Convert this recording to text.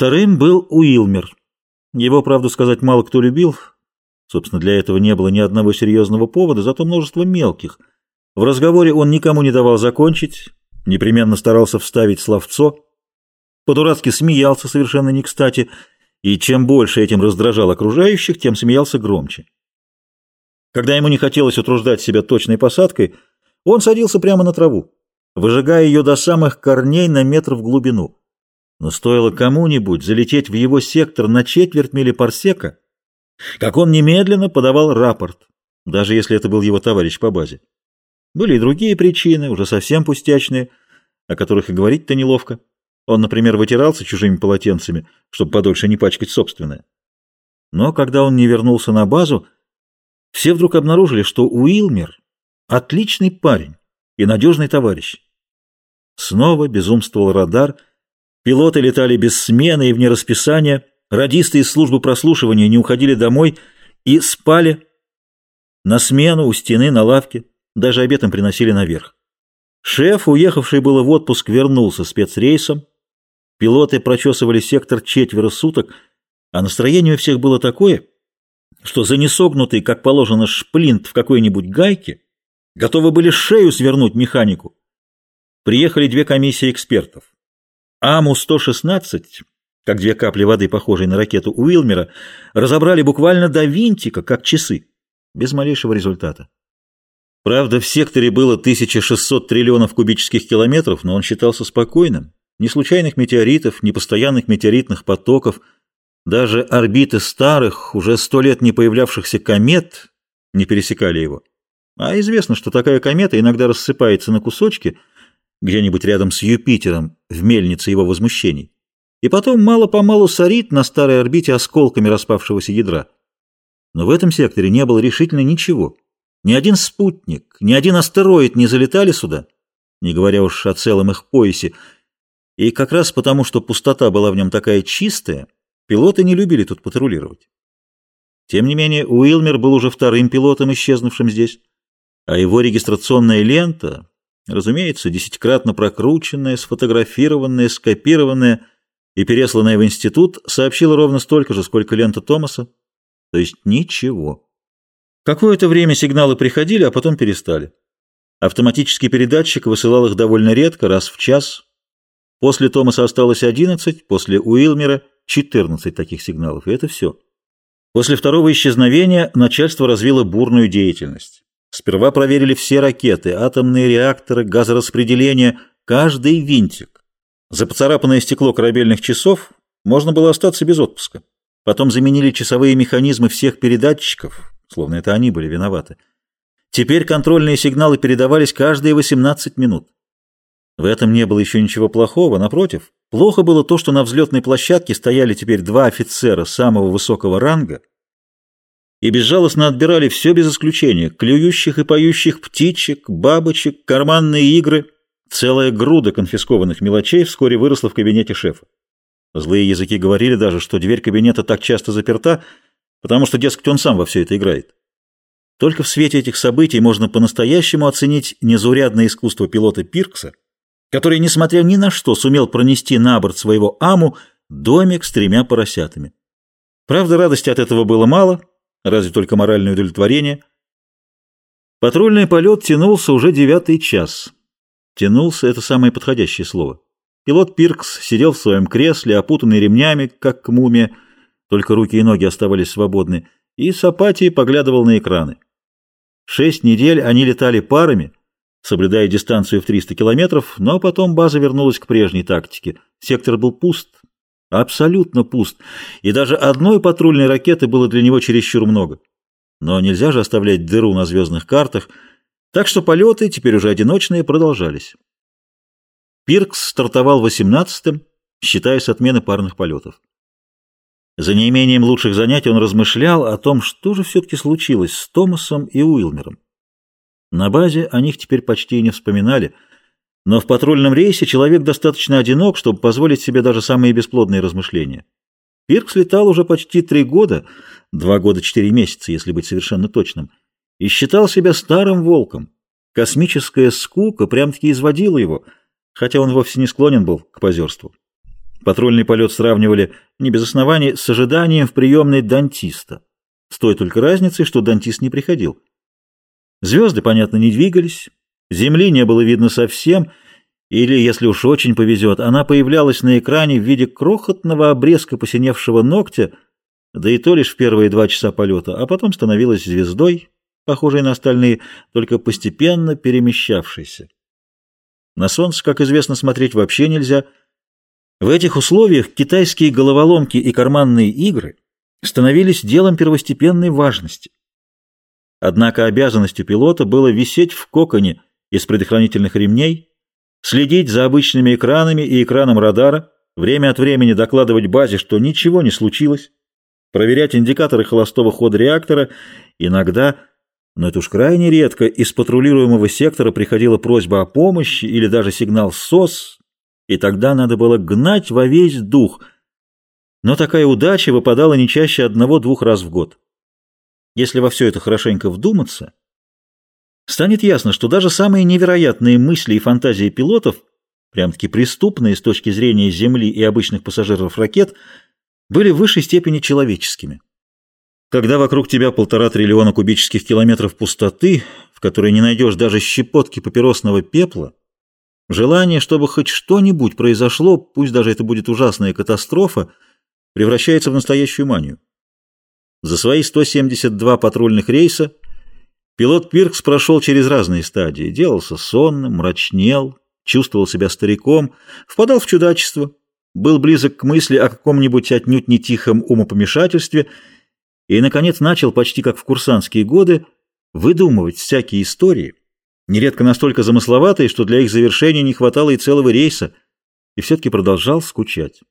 Вторым был Уилмер. Его, правду сказать, мало кто любил. Собственно, для этого не было ни одного серьезного повода, зато множество мелких. В разговоре он никому не давал закончить, непременно старался вставить словцо, по-дурацки смеялся совершенно не кстати, и чем больше этим раздражал окружающих, тем смеялся громче. Когда ему не хотелось утруждать себя точной посадкой, он садился прямо на траву, выжигая ее до самых корней на метр в глубину. Но стоило кому-нибудь залететь в его сектор на четверть мили парсека, как он немедленно подавал рапорт, даже если это был его товарищ по базе. Были и другие причины, уже совсем пустячные, о которых и говорить-то неловко. Он, например, вытирался чужими полотенцами, чтобы подольше не пачкать собственное. Но когда он не вернулся на базу, все вдруг обнаружили, что Уилмер — отличный парень и надежный товарищ. Снова безумствовал радар — Пилоты летали без смены и вне расписания, радисты из службы прослушивания не уходили домой и спали на смену у стены, на лавке, даже обед им приносили наверх. Шеф, уехавший было в отпуск, вернулся спецрейсом. Пилоты прочесывали сектор четверо суток, а настроение у всех было такое, что за несогнутый, как положено, шплинт в какой-нибудь гайке готовы были шею свернуть механику. Приехали две комиссии экспертов. АМУ-116, как две капли воды, похожие на ракету Уилмера, разобрали буквально до винтика, как часы, без малейшего результата. Правда, в секторе было 1600 триллионов кубических километров, но он считался спокойным. Ни случайных метеоритов, ни постоянных метеоритных потоков, даже орбиты старых, уже сто лет не появлявшихся комет не пересекали его. А известно, что такая комета иногда рассыпается на кусочки – где-нибудь рядом с Юпитером, в мельнице его возмущений, и потом мало-помалу сорит на старой орбите осколками распавшегося ядра. Но в этом секторе не было решительно ничего. Ни один спутник, ни один астероид не залетали сюда, не говоря уж о целом их поясе, и как раз потому, что пустота была в нем такая чистая, пилоты не любили тут патрулировать. Тем не менее, Уилмер был уже вторым пилотом, исчезнувшим здесь, а его регистрационная лента, Разумеется, десятикратно прокрученная, сфотографированная, скопированная и пересланная в институт сообщила ровно столько же, сколько лента Томаса, то есть ничего. Какое-то время сигналы приходили, а потом перестали. Автоматический передатчик высылал их довольно редко, раз в час. После Томаса осталось 11, после Уилмера 14 таких сигналов, и это все. После второго исчезновения начальство развило бурную деятельность. Сперва проверили все ракеты, атомные реакторы, газораспределение, каждый винтик. За поцарапанное стекло корабельных часов можно было остаться без отпуска. Потом заменили часовые механизмы всех передатчиков, словно это они были виноваты. Теперь контрольные сигналы передавались каждые 18 минут. В этом не было еще ничего плохого, напротив. Плохо было то, что на взлетной площадке стояли теперь два офицера самого высокого ранга, и безжалостно отбирали все без исключения, клюющих и поющих птичек, бабочек, карманные игры. Целая груда конфискованных мелочей вскоре выросла в кабинете шефа. Злые языки говорили даже, что дверь кабинета так часто заперта, потому что, дескать, он сам во все это играет. Только в свете этих событий можно по-настоящему оценить незаурядное искусство пилота Пиркса, который, несмотря ни на что, сумел пронести на борт своего Аму домик с тремя поросятами. Правда, радости от этого было мало — разве только моральное удовлетворение. Патрульный полет тянулся уже девятый час. Тянулся — это самое подходящее слово. Пилот Пиркс сидел в своем кресле, опутанный ремнями, как мумия, только руки и ноги оставались свободны, и с апатией поглядывал на экраны. Шесть недель они летали парами, соблюдая дистанцию в 300 километров, но потом база вернулась к прежней тактике. Сектор был пуст, Абсолютно пуст, и даже одной патрульной ракеты было для него чересчур много. Но нельзя же оставлять дыру на звездных картах, так что полеты, теперь уже одиночные, продолжались. Пиркс стартовал 18-м, считая с отмены парных полетов. За неимением лучших занятий он размышлял о том, что же все-таки случилось с Томасом и Уилмером. На базе о них теперь почти и не вспоминали – но в патрульном рейсе человек достаточно одинок, чтобы позволить себе даже самые бесплодные размышления. Пиркс летал уже почти три года, два года четыре месяца, если быть совершенно точным, и считал себя старым волком. Космическая скука прям-таки изводила его, хотя он вовсе не склонен был к позерству. Патрульный полет сравнивали не без оснований с ожиданием в приемной дантиста. С той только разницей, что дантист не приходил. Звезды, понятно, не двигались, земли не было видно совсем, или, если уж очень повезет, она появлялась на экране в виде крохотного обрезка посиневшего ногтя, да и то лишь в первые два часа полета, а потом становилась звездой, похожей на остальные, только постепенно перемещавшейся. На солнце, как известно, смотреть вообще нельзя. В этих условиях китайские головоломки и карманные игры становились делом первостепенной важности. Однако обязанностью пилота было висеть в коконе из предохранительных ремней, следить за обычными экранами и экраном радара, время от времени докладывать базе, что ничего не случилось, проверять индикаторы холостого хода реактора, иногда, но это уж крайне редко, из патрулируемого сектора приходила просьба о помощи или даже сигнал СОС, и тогда надо было гнать во весь дух. Но такая удача выпадала не чаще одного-двух раз в год. Если во все это хорошенько вдуматься, станет ясно, что даже самые невероятные мысли и фантазии пилотов, прям-таки преступные с точки зрения Земли и обычных пассажиров ракет, были в высшей степени человеческими. Когда вокруг тебя полтора триллиона кубических километров пустоты, в которой не найдешь даже щепотки папиросного пепла, желание, чтобы хоть что-нибудь произошло, пусть даже это будет ужасная катастрофа, превращается в настоящую манию. За свои 172 патрульных рейса пилот Пиркс прошел через разные стадии, делался сонным, мрачнел, чувствовал себя стариком, впадал в чудачество, был близок к мысли о каком-нибудь отнюдь не тихом умопомешательстве и, наконец, начал, почти как в курсантские годы, выдумывать всякие истории, нередко настолько замысловатые, что для их завершения не хватало и целого рейса, и все-таки продолжал скучать.